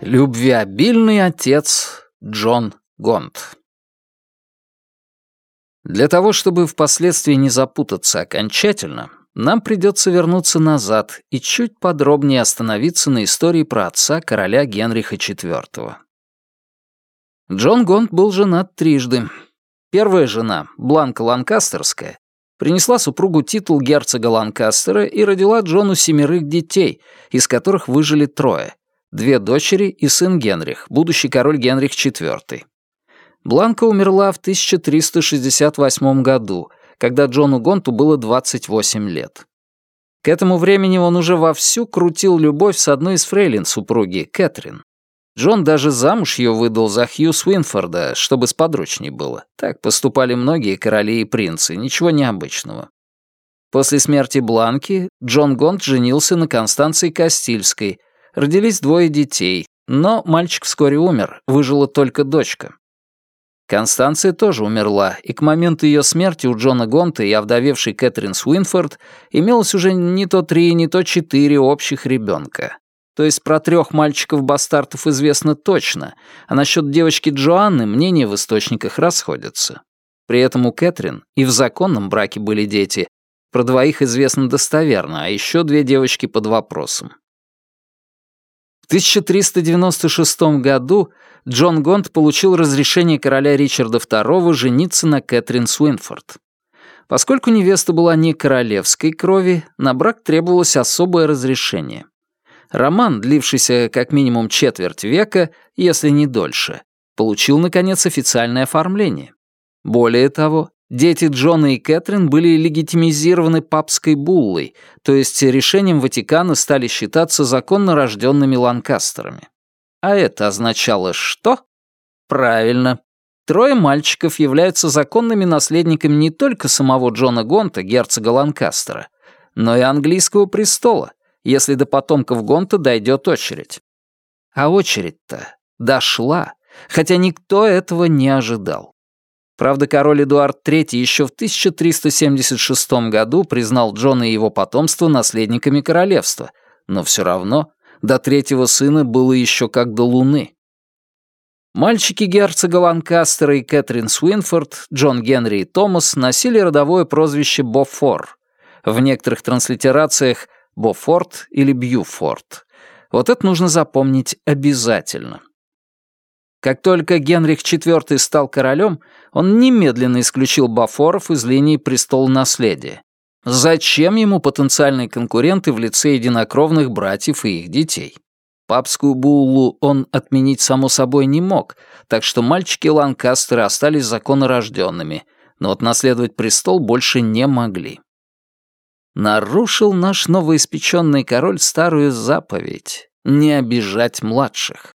Любвеобильный отец Джон Гонт Для того, чтобы впоследствии не запутаться окончательно, нам придется вернуться назад и чуть подробнее остановиться на истории про отца короля Генриха IV. Джон Гонт был женат трижды. Первая жена, Бланка Ланкастерская, принесла супругу титул герцога Ланкастера и родила Джону семерых детей, из которых выжили трое — две дочери и сын Генрих, будущий король Генрих IV. Бланка умерла в 1368 году, когда Джону Гонту было 28 лет. К этому времени он уже вовсю крутил любовь с одной из фрейлин супруги, Кэтрин. Джон даже замуж ее выдал за Хью Свинфорда, чтобы сподручней было. Так поступали многие короли и принцы, ничего необычного. После смерти Бланки Джон Гонт женился на Констанции Кастильской. Родились двое детей, но мальчик вскоре умер, выжила только дочка. Констанция тоже умерла, и к моменту ее смерти у Джона Гонта и овдовевшей Кэтрин Свинфорд имелось уже не то три, не то четыре общих ребенка. То есть про трех мальчиков-бастартов известно точно, а насчет девочки Джоанны мнения в источниках расходятся. При этом у Кэтрин и в законном браке были дети. Про двоих известно достоверно, а еще две девочки под вопросом. В 1396 году Джон Гонт получил разрешение короля Ричарда II жениться на Кэтрин Свинфорд. Поскольку невеста была не королевской крови, на брак требовалось особое разрешение. Роман, длившийся как минимум четверть века, если не дольше, получил, наконец, официальное оформление. Более того, дети Джона и Кэтрин были легитимизированы папской буллой, то есть решением Ватикана стали считаться законно рожденными Ланкастерами. А это означало что? Правильно. Трое мальчиков являются законными наследниками не только самого Джона Гонта, герцога Ланкастера, но и английского престола, если до потомков Гонта дойдет очередь. А очередь-то дошла, хотя никто этого не ожидал. Правда, король Эдуард III еще в 1376 году признал Джона и его потомство наследниками королевства, но все равно до третьего сына было еще как до луны. Мальчики герцога Ланкастера и Кэтрин Свинфорд, Джон Генри и Томас носили родовое прозвище Бофор. В некоторых транслитерациях Бофорт или Бьюфорт. Вот это нужно запомнить обязательно. Как только Генрих IV стал королем, он немедленно исключил Бафоров из линии престола наследия. Зачем ему потенциальные конкуренты в лице единокровных братьев и их детей? Папскую буллу он отменить само собой не мог, так что мальчики Ланкастеры остались законорожденными, но вот наследовать престол больше не могли. Нарушил наш новоиспеченный король старую заповедь — не обижать младших.